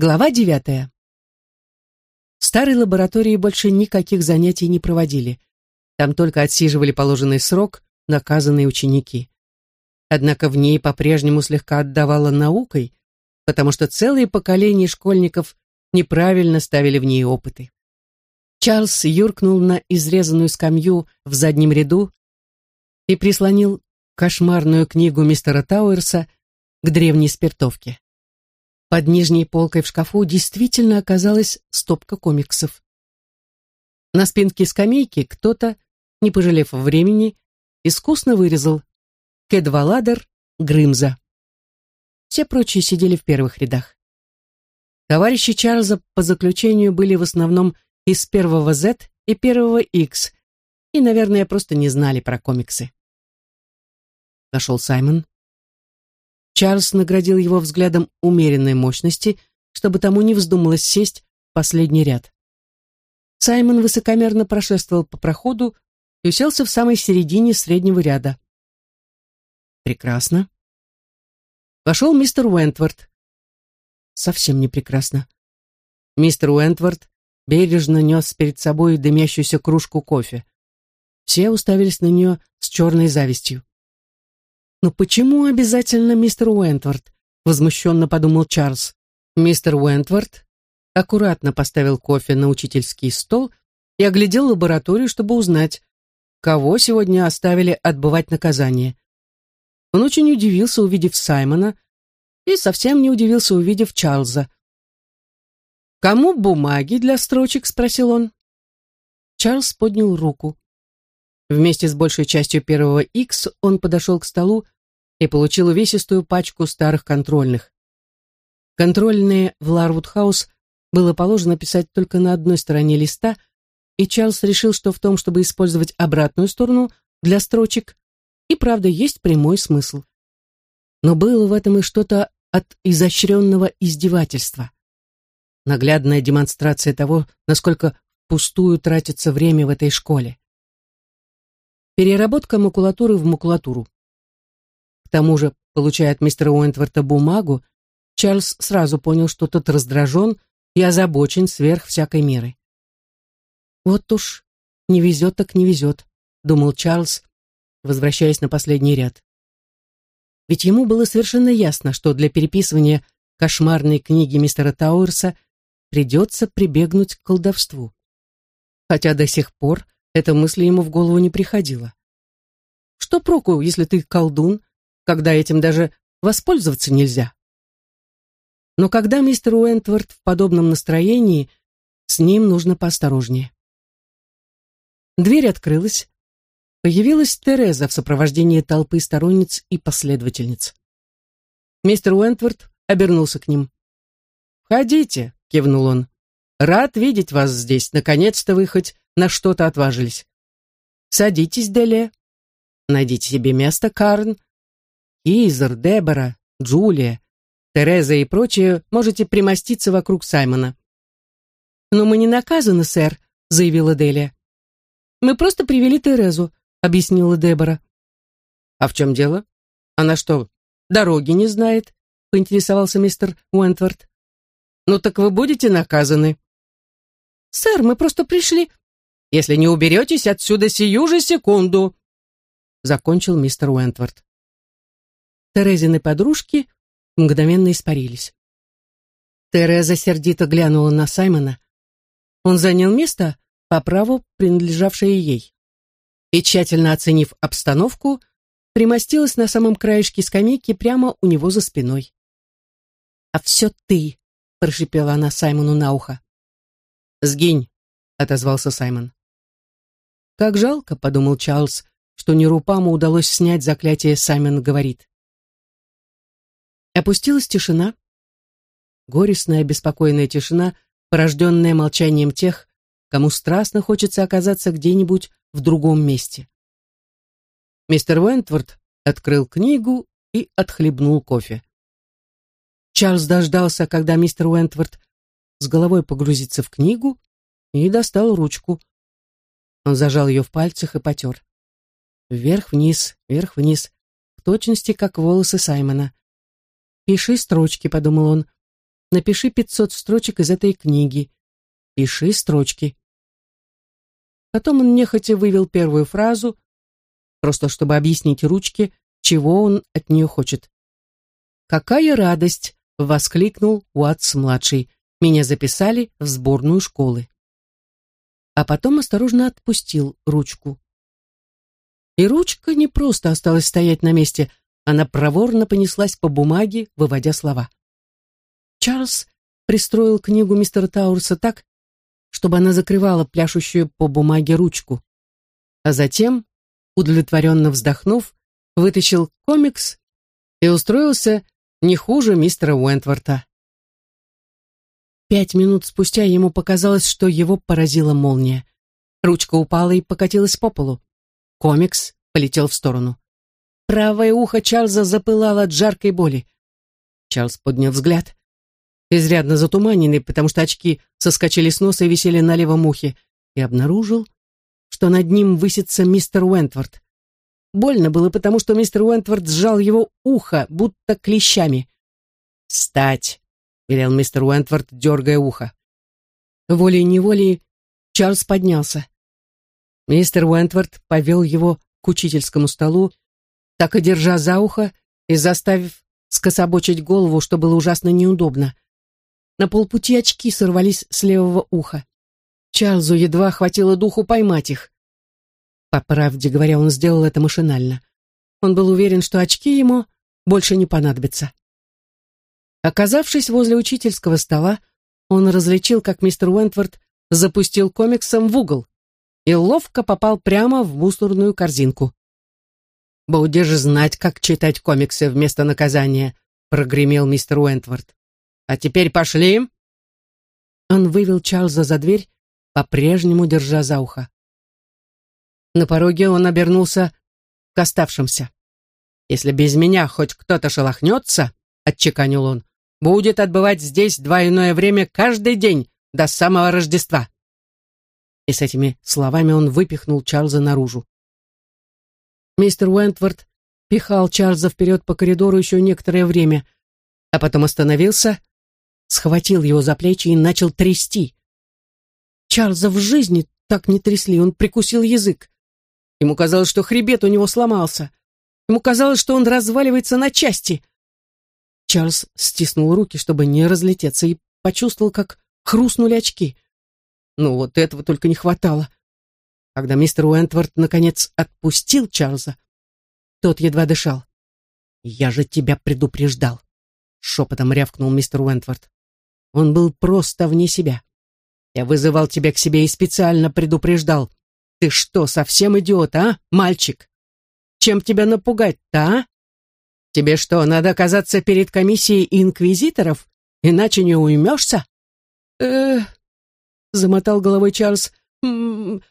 Глава девятая. В старой лаборатории больше никаких занятий не проводили. Там только отсиживали положенный срок наказанные ученики. Однако в ней по-прежнему слегка отдавала наукой, потому что целые поколения школьников неправильно ставили в ней опыты. Чарльз юркнул на изрезанную скамью в заднем ряду и прислонил кошмарную книгу мистера Тауэрса к древней спиртовке. Под нижней полкой в шкафу действительно оказалась стопка комиксов. На спинке скамейки кто-то, не пожалев времени, искусно вырезал Кедваладер Грымза. Все прочие сидели в первых рядах. Товарищи Чарльза по заключению были в основном из первого Z и первого X, и, наверное, просто не знали про комиксы. Нашел Саймон. Чарльз наградил его взглядом умеренной мощности, чтобы тому не вздумалось сесть в последний ряд. Саймон высокомерно прошествовал по проходу и уселся в самой середине среднего ряда. Прекрасно. Вошел мистер Уэнтворд. Совсем не прекрасно. Мистер Уэнтворд бережно нес перед собой дымящуюся кружку кофе. Все уставились на нее с черной завистью. «Но почему обязательно мистер Уэнтворд?» — возмущенно подумал Чарльз. Мистер Уэнтворд аккуратно поставил кофе на учительский стол и оглядел лабораторию, чтобы узнать, кого сегодня оставили отбывать наказание. Он очень удивился, увидев Саймона, и совсем не удивился, увидев Чарльза. «Кому бумаги для строчек?» — спросил он. Чарльз поднял руку. Вместе с большей частью первого X он подошел к столу и получил увесистую пачку старых контрольных. Контрольные в Ларвуд-хаус было положено писать только на одной стороне листа, и Чарльз решил, что в том, чтобы использовать обратную сторону для строчек, и правда есть прямой смысл. Но было в этом и что-то от изощренного издевательства. Наглядная демонстрация того, насколько пустую тратится время в этой школе. Переработка макулатуры в макулатуру. К тому же, получая от мистера Уэнтворта бумагу, Чарльз сразу понял, что тот раздражен и озабочен сверх всякой меры. «Вот уж, не везет так не везет», — думал Чарльз, возвращаясь на последний ряд. Ведь ему было совершенно ясно, что для переписывания кошмарной книги мистера Тауэрса придется прибегнуть к колдовству. Хотя до сих пор эта мысль ему в голову не приходила. Что проку, если ты колдун, когда этим даже воспользоваться нельзя? Но когда мистер Уэнтворд в подобном настроении, с ним нужно поосторожнее. Дверь открылась. Появилась Тереза в сопровождении толпы сторонниц и последовательниц. Мистер Уэнтворд обернулся к ним. «Входите», — кивнул он. «Рад видеть вас здесь. Наконец-то вы хоть на что-то отважились. Садитесь, Деле. Найдите себе место, Карн. Изер, Дебора, Джулия, Тереза и прочие можете примоститься вокруг Саймона. «Но мы не наказаны, сэр», — заявила Делия. «Мы просто привели Терезу», — объяснила Дебора. «А в чем дело? Она что, дороги не знает?» — поинтересовался мистер Уэнтворд. «Ну так вы будете наказаны». «Сэр, мы просто пришли...» если не уберетесь отсюда сию же секунду!» Закончил мистер Уэнтворд. Терезины подружки мгновенно испарились. Тереза сердито глянула на Саймона. Он занял место, по праву принадлежавшее ей. И, тщательно оценив обстановку, примостилась на самом краешке скамейки прямо у него за спиной. «А все ты!» — прошипела она Саймону на ухо. «Сгинь!» — отозвался Саймон. «Как жалко», — подумал Чарльз, что Нерупаму удалось снять заклятие «Саймон говорит». Опустилась тишина. Горестная, беспокойная тишина, порожденная молчанием тех, кому страстно хочется оказаться где-нибудь в другом месте. Мистер Уэнтворд открыл книгу и отхлебнул кофе. Чарльз дождался, когда мистер Уэнтворд с головой погрузится в книгу, и достал ручку. Он зажал ее в пальцах и потер. Вверх-вниз, вверх-вниз, в точности, как волосы Саймона. «Пиши строчки», — подумал он. напиши пятьсот строчек из этой книги. Пиши строчки. Потом он нехотя вывел первую фразу, просто чтобы объяснить ручке, чего он от нее хочет. «Какая радость!» — воскликнул Уатс-младший. «Меня записали в сборную школы». А потом осторожно отпустил ручку. И ручка не просто осталась стоять на месте, она проворно понеслась по бумаге, выводя слова. Чарльз пристроил книгу мистера Таурса так, чтобы она закрывала пляшущую по бумаге ручку. А затем, удовлетворенно вздохнув, вытащил комикс и устроился не хуже мистера Уэнтворта. Пять минут спустя ему показалось, что его поразила молния. Ручка упала и покатилась по полу. Комикс полетел в сторону. Правое ухо Чарльза запылало от жаркой боли. Чарльз поднял взгляд. Изрядно затуманенный, потому что очки соскочили с носа и висели на левом ухе, и обнаружил, что над ним высится мистер Уэнтворд. Больно было, потому что мистер Уэнтворд сжал его ухо, будто клещами. «Встать!» — велел мистер Уэнтворд, дергая ухо. Волей-неволей Чарльз поднялся. Мистер Уэнтворд повел его к учительскому столу, так и держа за ухо и заставив скособочить голову, что было ужасно неудобно. На полпути очки сорвались с левого уха. Чарльзу едва хватило духу поймать их. По правде говоря, он сделал это машинально. Он был уверен, что очки ему больше не понадобятся. Оказавшись возле учительского стола, он различил, как мистер Уэнтворд запустил комиксом в угол и ловко попал прямо в мусорную корзинку. «Будешь знать, как читать комиксы вместо наказания», — прогремел мистер Уэнтворд. «А теперь пошли!» Он вывел Чарльза за дверь, по-прежнему держа за ухо. На пороге он обернулся к оставшимся. «Если без меня хоть кто-то шелохнется», — отчеканил он, «будет отбывать здесь двойное время каждый день до самого Рождества» и с этими словами он выпихнул Чарльза наружу. Мистер Уэнтворд пихал Чарльза вперед по коридору еще некоторое время, а потом остановился, схватил его за плечи и начал трясти. Чарльза в жизни так не трясли, он прикусил язык. Ему казалось, что хребет у него сломался. Ему казалось, что он разваливается на части. Чарльз стиснул руки, чтобы не разлететься, и почувствовал, как хрустнули очки — ну вот этого только не хватало. Когда мистер Уэнтворд наконец отпустил Чарльза, тот едва дышал. «Я же тебя предупреждал», — шепотом рявкнул мистер Уэнтворд. Он был просто вне себя. «Я вызывал тебя к себе и специально предупреждал. Ты что, совсем идиот, а, мальчик? Чем тебя напугать-то, а? Тебе что, надо оказаться перед комиссией инквизиторов, иначе не уймешься?» «Э, замотал головой Чарльз. «М-м-м».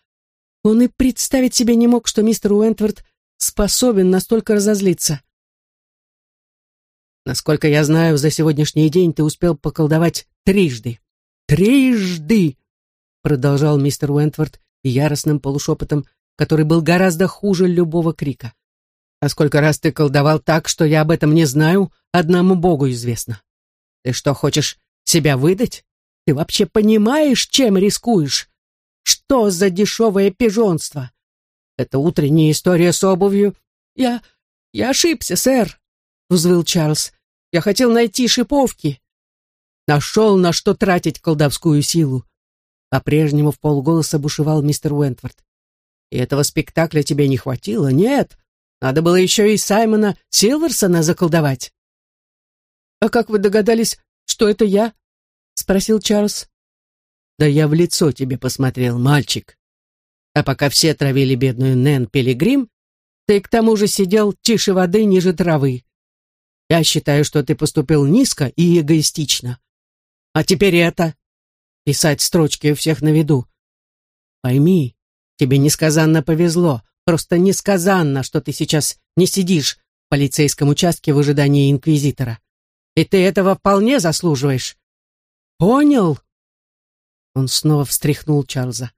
Он и представить себе не мог, что мистер Уэнтворд способен настолько разозлиться. Насколько я знаю, за сегодняшний день ты успел поколдовать трижды. Трижды! Продолжал мистер Уэнтворд яростным полушепотом, который был гораздо хуже любого крика. А сколько раз ты колдовал так, что я об этом не знаю, одному Богу известно. Ты что, хочешь себя выдать? Ты вообще понимаешь, чем рискуешь? Что за дешевое пижонство? Это утренняя история с обувью. Я... я ошибся, сэр, — взвыл Чарльз. Я хотел найти шиповки. Нашел, на что тратить колдовскую силу. По-прежнему в полголоса бушевал мистер Уэнтворд. И этого спектакля тебе не хватило? Нет. Надо было еще и Саймона Силверсона заколдовать. А как вы догадались, что это я? спросил Чарльз. Да я в лицо тебе посмотрел, мальчик. А пока все травили бедную Нэн Пилигрим, ты к тому же сидел тише воды ниже травы. Я считаю, что ты поступил низко и эгоистично. А теперь это. Писать строчки у всех на виду. Пойми, тебе несказанно повезло, просто несказанно, что ты сейчас не сидишь в полицейском участке в ожидании инквизитора. И ты этого вполне заслуживаешь. Понял?» Он снова встряхнул Чарльза.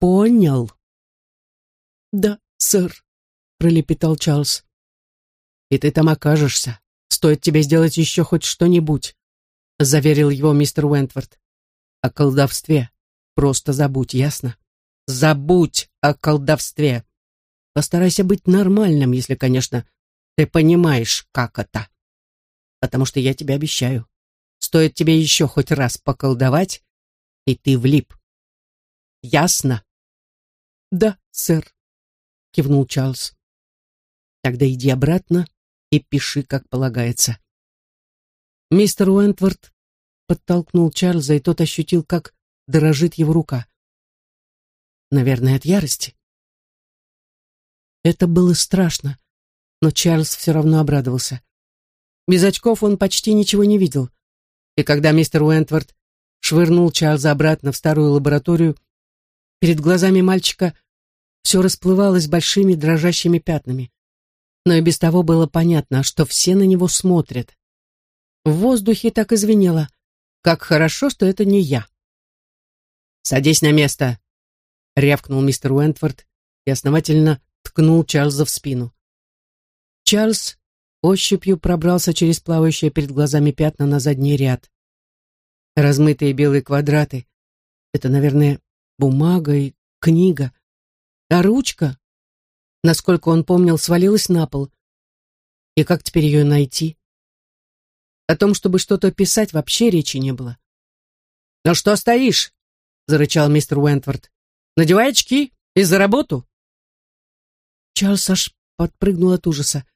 «Понял?» «Да, сэр», — пролепетал Чарльз. «И ты там окажешься. Стоит тебе сделать еще хоть что-нибудь. — заверил его мистер Уэнтворд. «О колдовстве. Просто забудь, ясно? Забудь о колдовстве. Постарайся быть нормальным, если, конечно, ты понимаешь, как это. Потому что я тебе обещаю, стоит тебе еще хоть раз поколдовать, и ты влип. Ясно?» «Да, сэр», — кивнул Чарльз. «Тогда иди обратно и пиши, как полагается». Мистер Уэнтворд подтолкнул Чарльза, и тот ощутил, как дрожит его рука. Наверное, от ярости. Это было страшно, но Чарльз все равно обрадовался. Без очков он почти ничего не видел. И когда мистер Уэнтворд швырнул Чарльза обратно в старую лабораторию, перед глазами мальчика все расплывалось большими дрожащими пятнами. Но и без того было понятно, что все на него смотрят. В воздухе так и. Как хорошо, что это не я. «Садись на место!» — рявкнул мистер Уэнтфорд и основательно ткнул Чарльза в спину. Чарльз ощупью пробрался через плавающие перед глазами пятна на задний ряд. Размытые белые квадраты. Это, наверное, бумага и книга. А ручка, насколько он помнил, свалилась на пол. И как теперь ее найти? О том, чтобы что-то писать, вообще речи не было. «Ну что стоишь?» — зарычал мистер Уэнтворд. «Надевай очки и за работу!» Чарльз аж подпрыгнул от ужаса.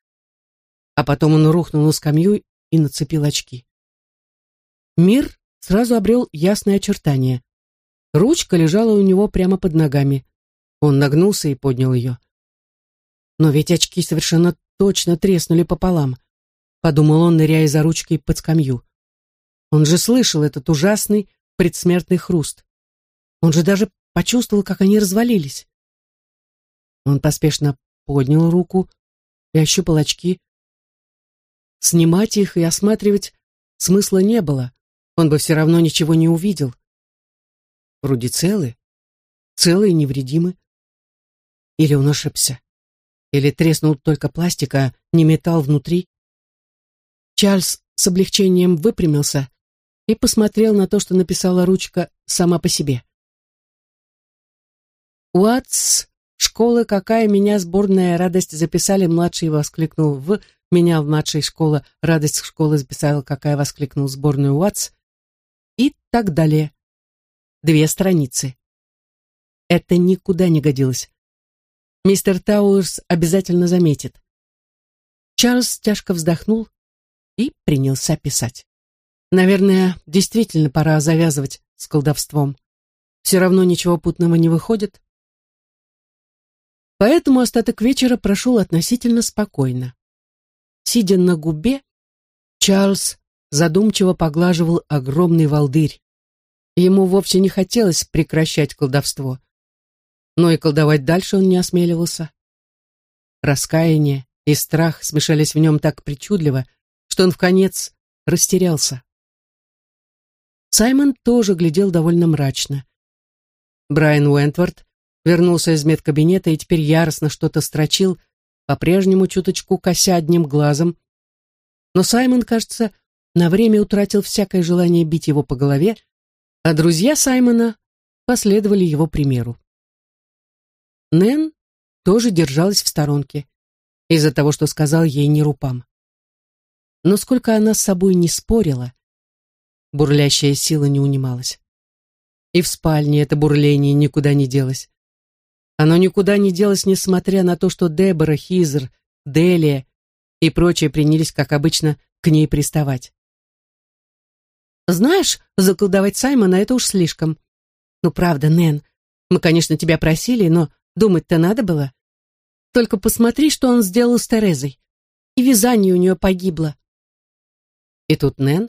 А потом он рухнул на скамью и нацепил очки. Мир сразу обрел ясное очертание. Ручка лежала у него прямо под ногами. Он нагнулся и поднял ее. Но ведь очки совершенно точно треснули пополам подумал он, ныряя за ручкой под скамью. Он же слышал этот ужасный предсмертный хруст. Он же даже почувствовал, как они развалились. Он поспешно поднял руку и ощупал очки. Снимать их и осматривать смысла не было. Он бы все равно ничего не увидел. Вроде целы, целые и невредимы. Или он ошибся. Или треснул только пластик, а не металл внутри. Чарльз с облегчением выпрямился и посмотрел на то, что написала ручка сама по себе. «Уатс, школа какая, меня сборная радость записали», младший воскликнул в, меня в младшей школе радость школы записала, какая воскликнул сборную Уатс, и так далее. Две страницы. Это никуда не годилось. Мистер Тауэрс обязательно заметит. Чарльз тяжко вздохнул и принялся писать. Наверное, действительно пора завязывать с колдовством. Все равно ничего путного не выходит. Поэтому остаток вечера прошел относительно спокойно. Сидя на губе, Чарльз задумчиво поглаживал огромный волдырь. Ему вовсе не хотелось прекращать колдовство. Но и колдовать дальше он не осмеливался. Раскаяние и страх смешались в нем так причудливо, что он в конец растерялся. Саймон тоже глядел довольно мрачно. Брайан Уэнтворд вернулся из медкабинета и теперь яростно что-то строчил, по-прежнему чуточку кося одним глазом. Но Саймон, кажется, на время утратил всякое желание бить его по голове, а друзья Саймона последовали его примеру. Нэн тоже держалась в сторонке из-за того, что сказал ей Нерупам. Но сколько она с собой не спорила, бурлящая сила не унималась. И в спальне это бурление никуда не делось. Оно никуда не делось, несмотря на то, что Дебора, Хизер, Делия и прочие принялись, как обычно, к ней приставать. «Знаешь, заколдовать Саймона — это уж слишком. Ну, правда, Нэн, мы, конечно, тебя просили, но думать-то надо было. Только посмотри, что он сделал с Терезой. И вязание у нее погибло. И тут Нэн,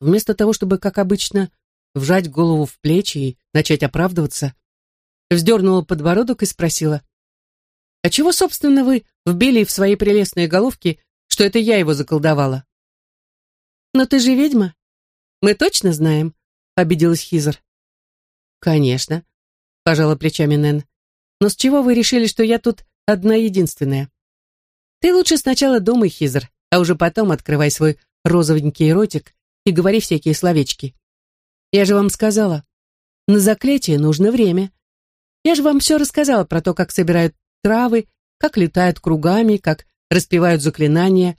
вместо того, чтобы, как обычно, вжать голову в плечи и начать оправдываться, вздернула подбородок и спросила, «А чего, собственно, вы вбили в свои прелестные головки, что это я его заколдовала?» «Но ты же ведьма. Мы точно знаем», — обиделась Хизер. «Конечно», — пожала плечами Нэн. «Но с чего вы решили, что я тут одна единственная?» «Ты лучше сначала думай, Хизер, а уже потом открывай свой розовенький ротик и говори всякие словечки. Я же вам сказала, на заклятие нужно время. Я же вам все рассказала про то, как собирают травы, как летают кругами, как распевают заклинания,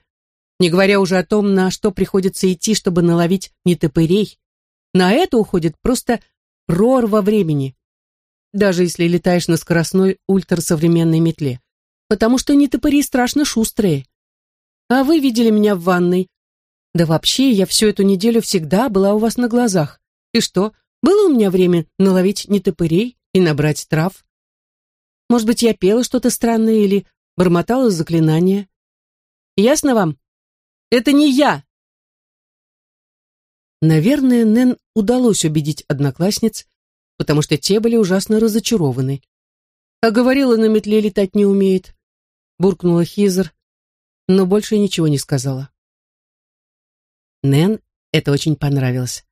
не говоря уже о том, на что приходится идти, чтобы наловить нетопырей. На это уходит просто прорва времени, даже если летаешь на скоростной ультрасовременной метле, потому что нетопыри страшно шустрые. А вы видели меня в ванной. Да вообще, я всю эту неделю всегда была у вас на глазах. И что, было у меня время наловить нетопырей и набрать трав? Может быть, я пела что-то странное или бормотала заклинания? Ясно вам? Это не я!» Наверное, Нэн удалось убедить одноклассниц, потому что те были ужасно разочарованы. «А говорила, на метле летать не умеет», — буркнула Хизер, но больше ничего не сказала. Нэн это очень понравилось.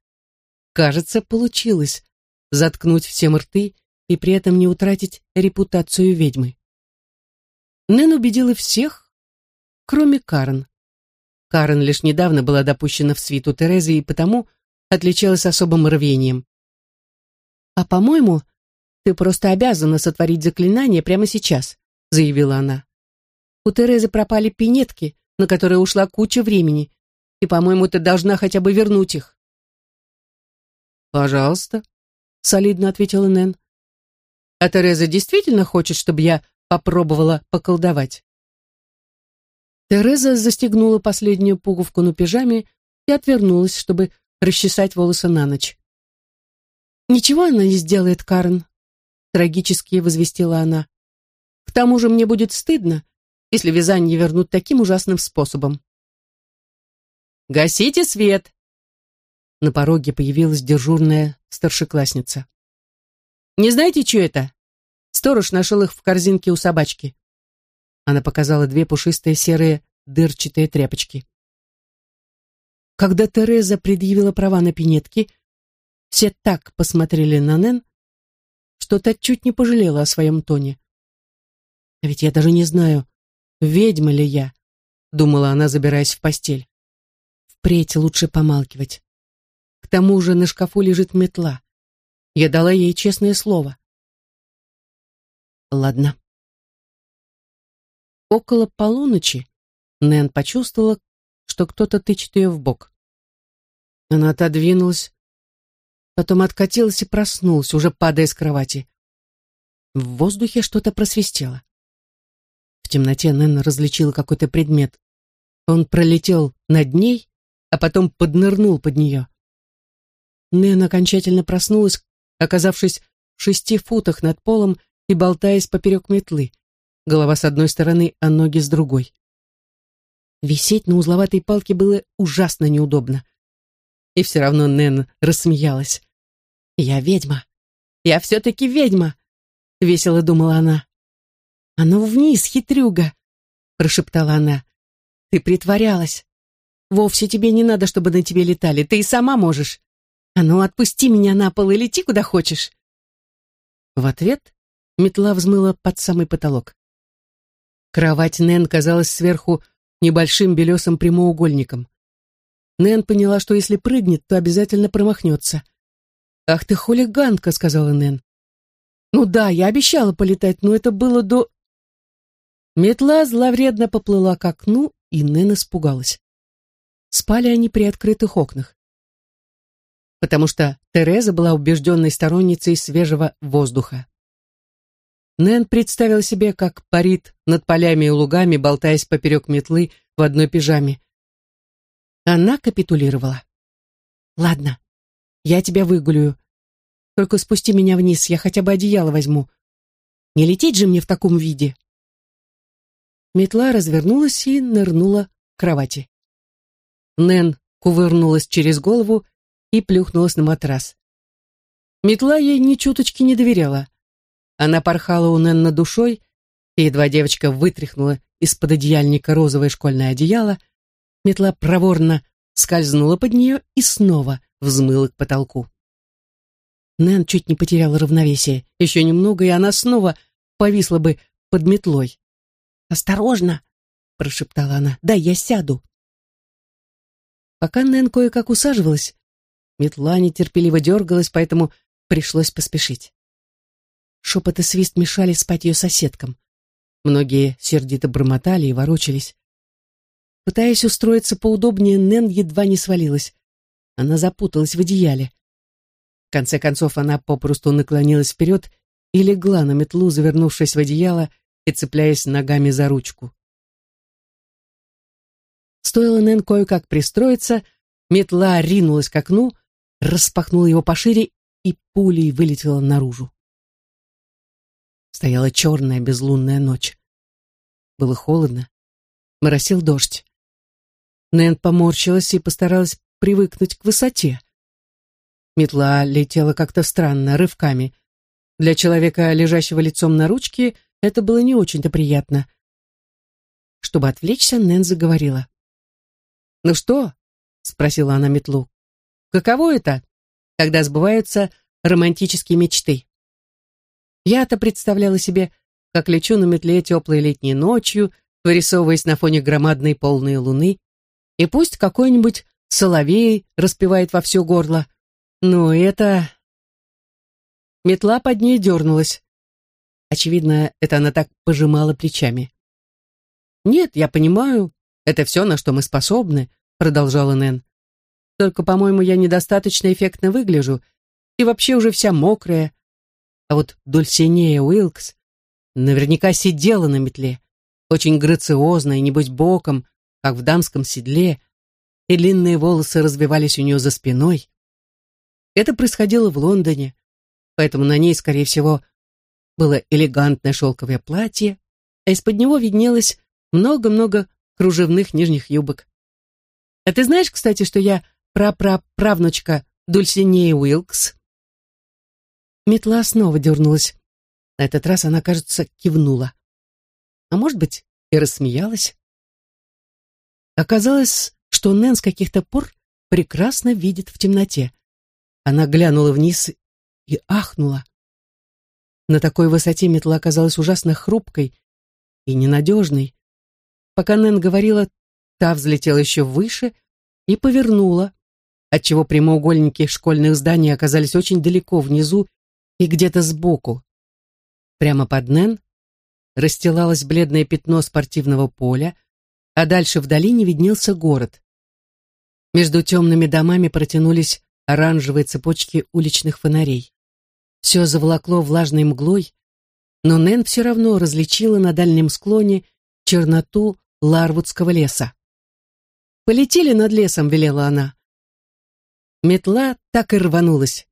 Кажется, получилось заткнуть всем рты и при этом не утратить репутацию ведьмы. Нэн убедила всех, кроме Карен. Карен лишь недавно была допущена в свиту Терезы и потому отличалась особым рвением. «А, по-моему, ты просто обязана сотворить заклинание прямо сейчас», заявила она. «У Терезы пропали пинетки, на которые ушла куча времени, и, по-моему, ты должна хотя бы вернуть их». «Пожалуйста», — солидно ответила Нэн. «А Тереза действительно хочет, чтобы я попробовала поколдовать?» Тереза застегнула последнюю пуговку на пижаме и отвернулась, чтобы расчесать волосы на ночь. «Ничего она не сделает, Карен», — трагически возвестила она. «К тому же мне будет стыдно, если вязание вернут таким ужасным способом». «Гасите свет!» На пороге появилась дежурная старшеклассница. «Не знаете, что это?» Сторож нашел их в корзинке у собачки. Она показала две пушистые серые дырчатые тряпочки. Когда Тереза предъявила права на пинетки, все так посмотрели на Нэн, что та чуть не пожалела о своем тоне. «А ведь я даже не знаю, ведьма ли я», — думала она, забираясь в постель. «Впредь лучше помалкивать. К тому же на шкафу лежит метла. Я дала ей честное слово». «Ладно», Около полуночи Нэн почувствовала, что кто-то тычет ее в бок. Она отодвинулась, потом откатилась и проснулась, уже падая с кровати. В воздухе что-то просвистело. В темноте Нэн различила какой-то предмет. Он пролетел над ней, а потом поднырнул под нее. Нэн окончательно проснулась, оказавшись в шести футах над полом и болтаясь поперек метлы голова с одной стороны, а ноги с другой. Висеть на узловатой палке было ужасно неудобно. И все равно Нэн рассмеялась. «Я ведьма. Я все-таки ведьма», — весело думала она. «А ну вниз, хитрюга», — прошептала она. «Ты притворялась. Вовсе тебе не надо, чтобы на тебе летали. Ты и сама можешь. А ну отпусти меня на пол и лети куда хочешь». В ответ метла взмыла под самый потолок. Кровать Нэн казалась сверху небольшим белесым прямоугольником. Нэн поняла, что если прыгнет, то обязательно промахнется. «Ах ты хулиганка», — сказала Нэн. «Ну да, я обещала полетать, но это было до...» Метла зловредно поплыла к окну, и Нэн испугалась. Спали они при открытых окнах. Потому что Тереза была убежденной сторонницей свежего воздуха. Нэн представил себе, как парит над полями и лугами, болтаясь поперек метлы в одной пижаме. Она капитулировала. «Ладно, я тебя выгулю. Только спусти меня вниз, я хотя бы одеяло возьму. Не лететь же мне в таком виде». Метла развернулась и нырнула к кровати. Нэн кувырнулась через голову и плюхнулась на матрас. Метла ей ни чуточки не доверяла. Она порхала у Нэн над душой, и едва девочка вытряхнула из-под одеяльника розовое школьное одеяло, метла проворно скользнула под нее и снова взмыла к потолку. Нэн чуть не потеряла равновесие. Еще немного, и она снова повисла бы под метлой. «Осторожно!» — прошептала она. «Да, я сяду!» Пока Нэн кое-как усаживалась, метла нетерпеливо дергалась, поэтому пришлось поспешить. Шепот и свист мешали спать ее соседкам. Многие сердито бормотали и ворочались. Пытаясь устроиться поудобнее, Нэн едва не свалилась. Она запуталась в одеяле. В конце концов, она попросту наклонилась вперед и легла на метлу, завернувшись в одеяло и цепляясь ногами за ручку. Стоило Нэн кое-как пристроиться, метла ринулась к окну, распахнула его пошире и пулей вылетела наружу. Стояла черная безлунная ночь. Было холодно. Моросил дождь. Нэн поморщилась и постаралась привыкнуть к высоте. Метла летела как-то странно, рывками. Для человека, лежащего лицом на ручке, это было не очень-то приятно. Чтобы отвлечься, Нэн заговорила. «Ну что?» — спросила она метлу. «Каково это, когда сбываются романтические мечты?» Я-то представляла себе, как лечу на метле теплой летней ночью, вырисовываясь на фоне громадной полной луны, и пусть какой-нибудь соловей распевает во все горло. Но это... Метла под ней дернулась. Очевидно, это она так пожимала плечами. «Нет, я понимаю, это все, на что мы способны», продолжала Нэн. «Только, по-моему, я недостаточно эффектно выгляжу и вообще уже вся мокрая. А вот Дульсинея Уилкс наверняка сидела на метле, очень грациозно и, небось, боком, как в дамском седле, и длинные волосы развивались у нее за спиной. Это происходило в Лондоне, поэтому на ней, скорее всего, было элегантное шелковое платье, а из-под него виднелось много-много кружевных нижних юбок. А ты знаешь, кстати, что я прапраправнучка Дульсинеи Уилкс? Метла снова дернулась. На этот раз она, кажется, кивнула. А может быть, и рассмеялась. Оказалось, что Нэн с каких-то пор прекрасно видит в темноте. Она глянула вниз и ахнула. На такой высоте метла оказалась ужасно хрупкой и ненадежной. Пока Нэн говорила, та взлетела еще выше и повернула, отчего прямоугольники школьных зданий оказались очень далеко внизу и где-то сбоку. Прямо под Нэн расстилалось бледное пятно спортивного поля, а дальше в долине виднелся город. Между темными домами протянулись оранжевые цепочки уличных фонарей. Все заволокло влажной мглой, но Нэн все равно различила на дальнем склоне черноту Ларвудского леса. «Полетели над лесом», — велела она. Метла так и рванулась.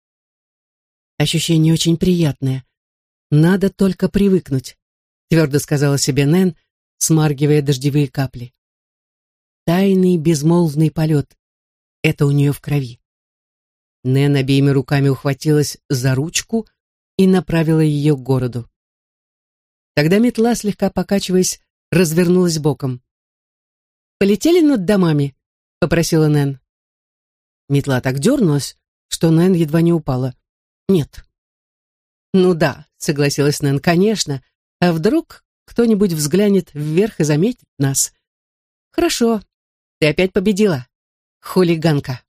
Ощущение очень приятное. Надо только привыкнуть, твердо сказала себе Нэн, смаргивая дождевые капли. Тайный безмолвный полет. Это у нее в крови. Нэн обеими руками ухватилась за ручку и направила ее к городу. Тогда метла, слегка покачиваясь, развернулась боком. «Полетели над домами?» — попросила Нэн. Метла так дернулась, что Нэн едва не упала. Нет. Ну да, согласилась Нэн, конечно. А вдруг кто-нибудь взглянет вверх и заметит нас? Хорошо, ты опять победила, хулиганка.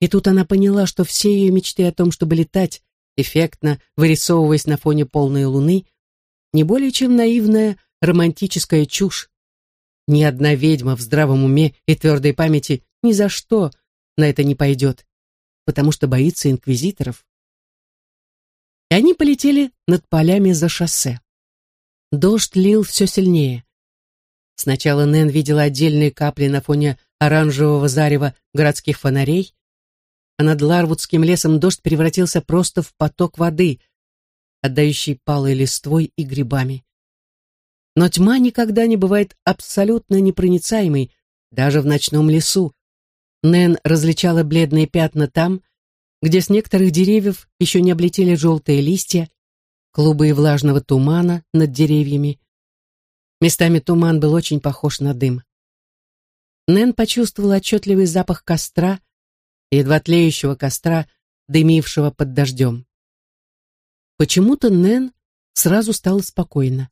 И тут она поняла, что все ее мечты о том, чтобы летать, эффектно вырисовываясь на фоне полной луны, не более чем наивная романтическая чушь. Ни одна ведьма в здравом уме и твердой памяти ни за что на это не пойдет потому что боится инквизиторов. И они полетели над полями за шоссе. Дождь лил все сильнее. Сначала Нэн видела отдельные капли на фоне оранжевого зарева городских фонарей, а над Ларвудским лесом дождь превратился просто в поток воды, отдающий палой листвой и грибами. Но тьма никогда не бывает абсолютно непроницаемой, даже в ночном лесу, Нэн различала бледные пятна там, где с некоторых деревьев еще не облетели желтые листья, клубы влажного тумана над деревьями. Местами туман был очень похож на дым. Нэн почувствовала отчетливый запах костра, едва тлеющего костра, дымившего под дождем. Почему-то Нэн сразу стало спокойно.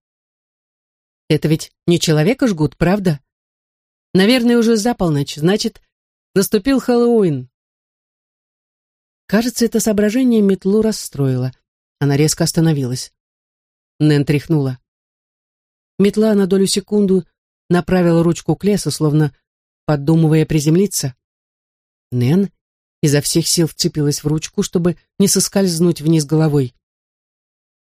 «Это ведь не человека жгут, правда?» Наверное, уже за полночь, значит, наступил Хэллоуин. Кажется, это соображение метлу расстроило. Она резко остановилась. Нэн тряхнула. Метла на долю секунду направила ручку к лесу, словно подумывая приземлиться. Нэн изо всех сил вцепилась в ручку, чтобы не соскользнуть вниз головой.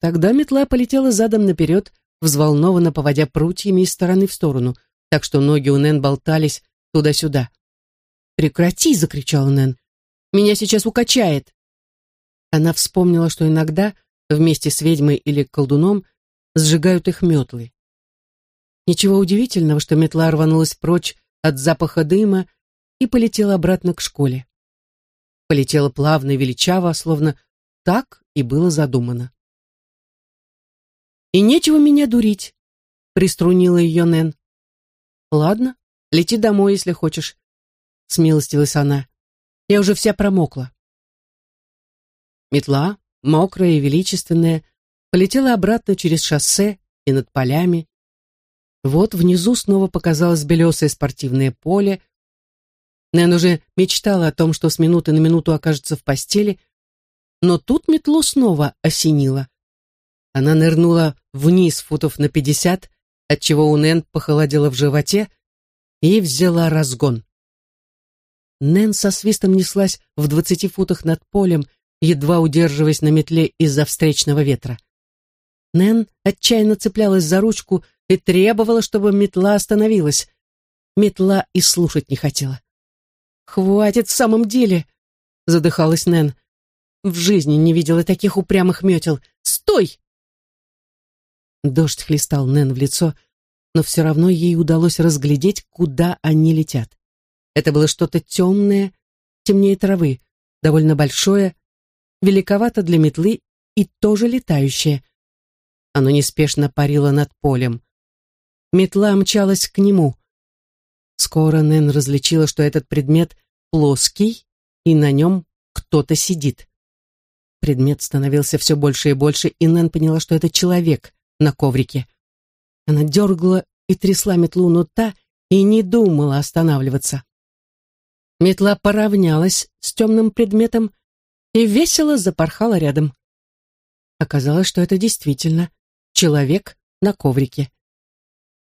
Тогда метла полетела задом наперед, взволнованно поводя прутьями из стороны в сторону, так что ноги у Нэн болтались туда-сюда. «Прекрати!» — закричала Нэн. «Меня сейчас укачает!» Она вспомнила, что иногда вместе с ведьмой или колдуном сжигают их метлы. Ничего удивительного, что метла рванулась прочь от запаха дыма и полетела обратно к школе. Полетела плавно и величаво, словно так и было задумано. «И нечего меня дурить», — приструнила ее Нэн. «Ладно, лети домой, если хочешь», — смилостилась она. «Я уже вся промокла». Метла, мокрая и величественная, полетела обратно через шоссе и над полями, вот внизу снова показалось белесое спортивное поле. Нэн уже мечтала о том, что с минуты на минуту окажется в постели, но тут метлу снова осенило. Она нырнула вниз футов на пятьдесят, отчего у Нэн похолодело в животе, и взяла разгон. Нэн со свистом неслась в двадцати футах над полем, едва удерживаясь на метле из-за встречного ветра. Нэн отчаянно цеплялась за ручку, и требовала, чтобы метла остановилась. Метла и слушать не хотела. «Хватит в самом деле!» — задыхалась Нэн. «В жизни не видела таких упрямых метел. Стой!» Дождь хлестал Нэн в лицо, но все равно ей удалось разглядеть, куда они летят. Это было что-то темное, темнее травы, довольно большое, великовато для метлы и тоже летающее. Оно неспешно парило над полем. Метла мчалась к нему. Скоро Нэн различила, что этот предмет плоский, и на нем кто-то сидит. Предмет становился все больше и больше, и Нэн поняла, что это человек на коврике. Она дергала и трясла метлу, но та и не думала останавливаться. Метла поравнялась с темным предметом и весело запорхала рядом. Оказалось, что это действительно человек на коврике.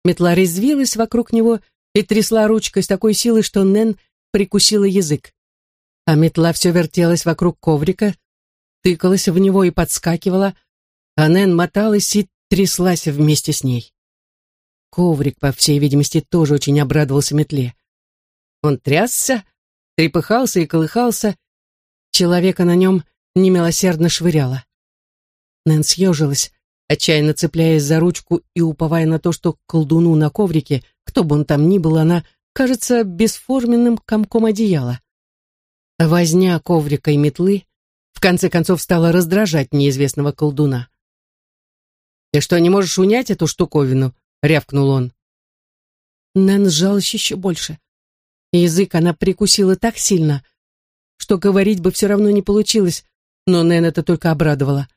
Метла резвилась вокруг него и трясла ручкой с такой силой, что Нэн прикусила язык. А метла все вертелась вокруг коврика, тыкалась в него и подскакивала, а Нэн моталась и тряслась вместе с ней. Коврик, по всей видимости, тоже очень обрадовался метле. Он трясся, трепыхался и колыхался, человека на нем немилосердно швыряло. Нэн съежилась, отчаянно цепляясь за ручку и уповая на то, что колдуну на коврике, кто бы он там ни был, она кажется бесформенным комком одеяла. Возня коврика и метлы в конце концов стала раздражать неизвестного колдуна. «Ты что, не можешь унять эту штуковину?» — рявкнул он. Нэн сжалась еще больше. Язык она прикусила так сильно, что говорить бы все равно не получилось, но Нэн это только обрадовало.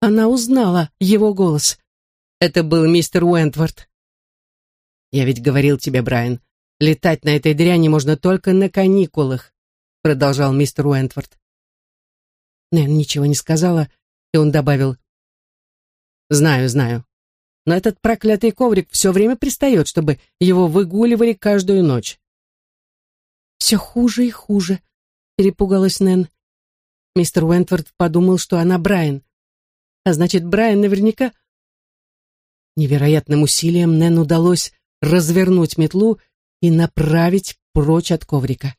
Она узнала его голос. Это был мистер Уэнтворд. «Я ведь говорил тебе, Брайан, летать на этой дряни можно только на каникулах», продолжал мистер Уэнтворд. Нэн ничего не сказала, и он добавил, «Знаю, знаю, но этот проклятый коврик все время пристает, чтобы его выгуливали каждую ночь». «Все хуже и хуже», — перепугалась Нэн. Мистер Уэнтворд подумал, что она Брайан. А значит, Брайан наверняка... Невероятным усилием Нэн удалось развернуть метлу и направить прочь от коврика.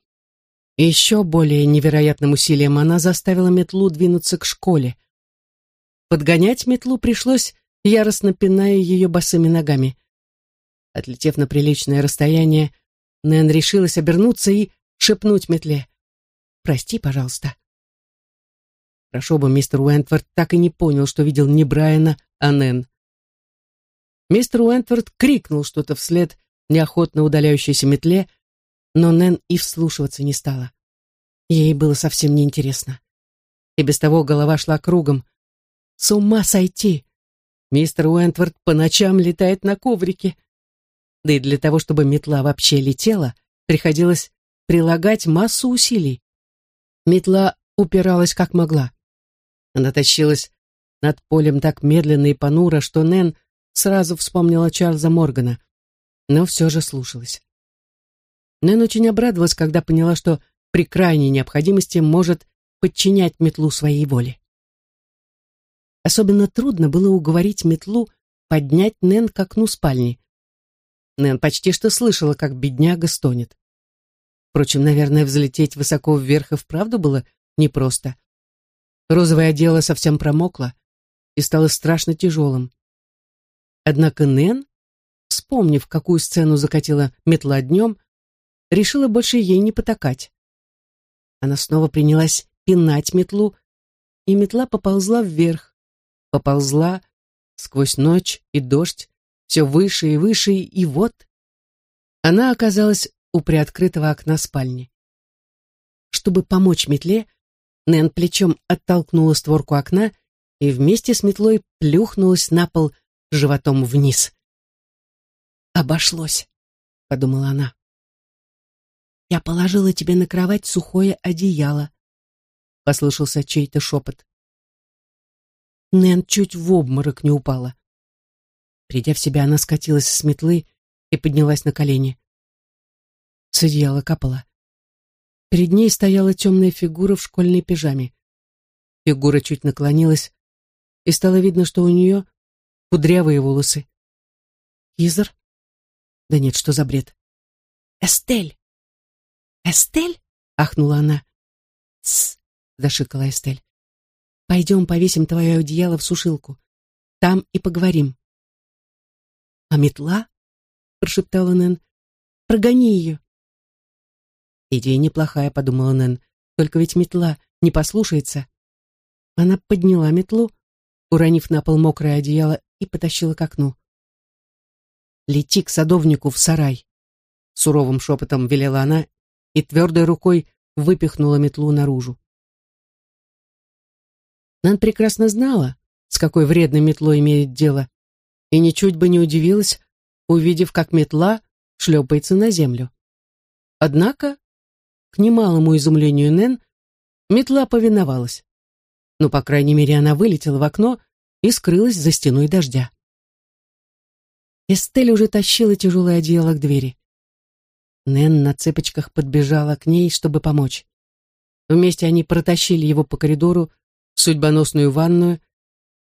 Еще более невероятным усилием она заставила метлу двинуться к школе. Подгонять метлу пришлось, яростно пиная ее босыми ногами. Отлетев на приличное расстояние, Нэн решилась обернуться и шепнуть метле. «Прости, пожалуйста». Хорошо бы мистер Уэнтворд так и не понял, что видел не Брайана, а Нэн. Мистер Уэнтворд крикнул что-то вслед неохотно удаляющейся метле, но Нэн и вслушиваться не стала. Ей было совсем неинтересно. И без того голова шла кругом. С ума сойти! Мистер Уэнтворд по ночам летает на коврике. Да и для того, чтобы метла вообще летела, приходилось прилагать массу усилий. Метла упиралась как могла. Она тащилась над полем так медленно и понуро, что Нэн сразу вспомнила Чарльза Моргана, но все же слушалась. Нэн очень обрадовалась, когда поняла, что при крайней необходимости может подчинять метлу своей воле. Особенно трудно было уговорить метлу поднять Нэн к окну спальни. Нэн почти что слышала, как бедняга стонет. Впрочем, наверное, взлететь высоко вверх и вправду было непросто. Розовое одеяло совсем промокло и стало страшно тяжелым. Однако Нэн, вспомнив, какую сцену закатила метла днем, решила больше ей не потакать. Она снова принялась пинать метлу, и метла поползла вверх, поползла сквозь ночь и дождь, все выше и выше, и вот она оказалась у приоткрытого окна спальни. Чтобы помочь метле, Нэн плечом оттолкнула створку окна и вместе с метлой плюхнулась на пол животом вниз. «Обошлось», — подумала она. «Я положила тебе на кровать сухое одеяло», — послышался чей-то шепот. Нэн чуть в обморок не упала. Придя в себя, она скатилась с метлы и поднялась на колени. С одеяла капала. Перед ней стояла темная фигура в школьной пижаме. Фигура чуть наклонилась, и стало видно, что у нее кудрявые волосы. Изер? Да нет, что за бред? Эстель! Эстель? Ахнула она. Тсс! Зашикала Эстель. Пойдем повесим твое одеяло в сушилку. Там и поговорим. А метла? Прошептала Нэн. Прогони ее. Идея неплохая, подумала Нэн. Только ведь метла не послушается. Она подняла метлу, уронив на пол мокрое одеяло, и потащила к окну. «Лети к садовнику в сарай», — суровым шепотом велела она и твердой рукой выпихнула метлу наружу. Нан прекрасно знала, с какой вредной метлой имеет дело, и ничуть бы не удивилась, увидев, как метла шлепается на землю. Однако, к немалому изумлению Нэн, метла повиновалась. Ну, по крайней мере, она вылетела в окно и скрылась за стеной дождя. Эстель уже тащила тяжелое одеяло к двери. Нэн на цепочках подбежала к ней, чтобы помочь. Вместе они протащили его по коридору в судьбоносную ванную.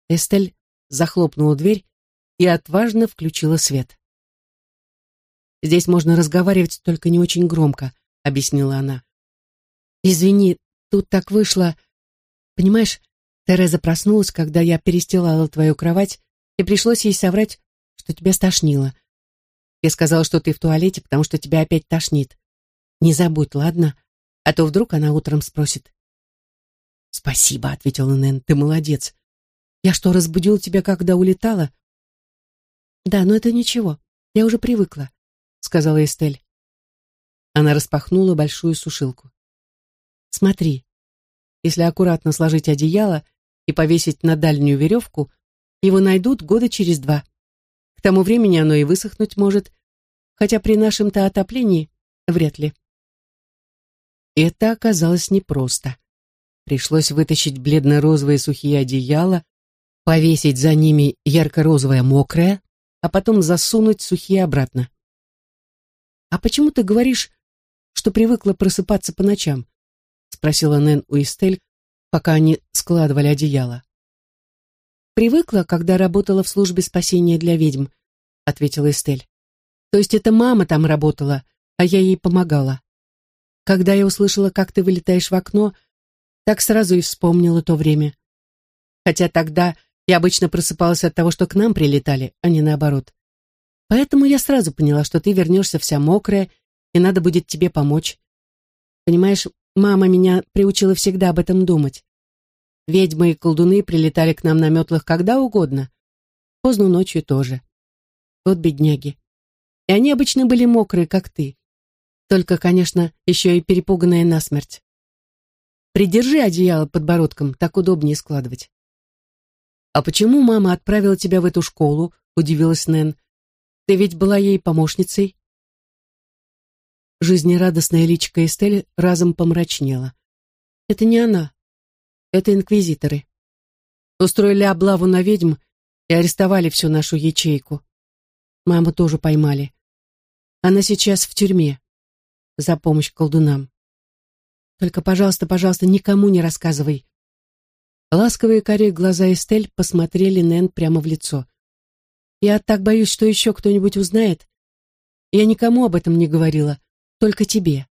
Эстель захлопнула дверь и отважно включила свет. «Здесь можно разговаривать, только не очень громко», — объяснила она. «Извини, тут так вышло. Понимаешь, Тереза проснулась, когда я перестилала твою кровать, и пришлось ей соврать, что тебя стошнило. Я сказала, что ты в туалете, потому что тебя опять тошнит. Не забудь, ладно? А то вдруг она утром спросит. «Спасибо», — ответила Нэн, — «ты молодец. Я что, разбудил тебя, когда улетала?» «Да, но это ничего, я уже привыкла», — сказала Эстель. Она распахнула большую сушилку. «Смотри, если аккуратно сложить одеяло и повесить на дальнюю веревку, его найдут года через два. К тому времени оно и высохнуть может, хотя при нашем-то отоплении вряд ли. Это оказалось непросто. Пришлось вытащить бледно-розовые сухие одеяла, повесить за ними ярко-розовое мокрое, а потом засунуть сухие обратно. «А почему ты говоришь, что привыкла просыпаться по ночам?» — спросила Нэн у Эстель, пока они складывали одеяло. «Привыкла, когда работала в службе спасения для ведьм», — ответила Эстель. «То есть это мама там работала, а я ей помогала. Когда я услышала, как ты вылетаешь в окно, так сразу и вспомнила то время. Хотя тогда я обычно просыпалась от того, что к нам прилетали, а не наоборот. Поэтому я сразу поняла, что ты вернешься вся мокрая, и надо будет тебе помочь. Понимаешь, мама меня приучила всегда об этом думать. Ведьмы и колдуны прилетали к нам на метлах когда угодно. Поздно ночью тоже. Вот бедняги. И они обычно были мокрые, как ты. Только, конечно, еще и перепуганные насмерть. Придержи одеяло подбородком, так удобнее складывать. «А почему мама отправила тебя в эту школу?» — удивилась Нэн. Ты ведь была ей помощницей?» Жизнерадостная личка Эстель разом помрачнела. «Это не она. Это инквизиторы. Устроили облаву на ведьм и арестовали всю нашу ячейку. Маму тоже поймали. Она сейчас в тюрьме за помощь колдунам. Только, пожалуйста, пожалуйста, никому не рассказывай. Ласковые карие глаза Эстель посмотрели Нэн прямо в лицо. Я так боюсь, что еще кто-нибудь узнает. Я никому об этом не говорила, только тебе.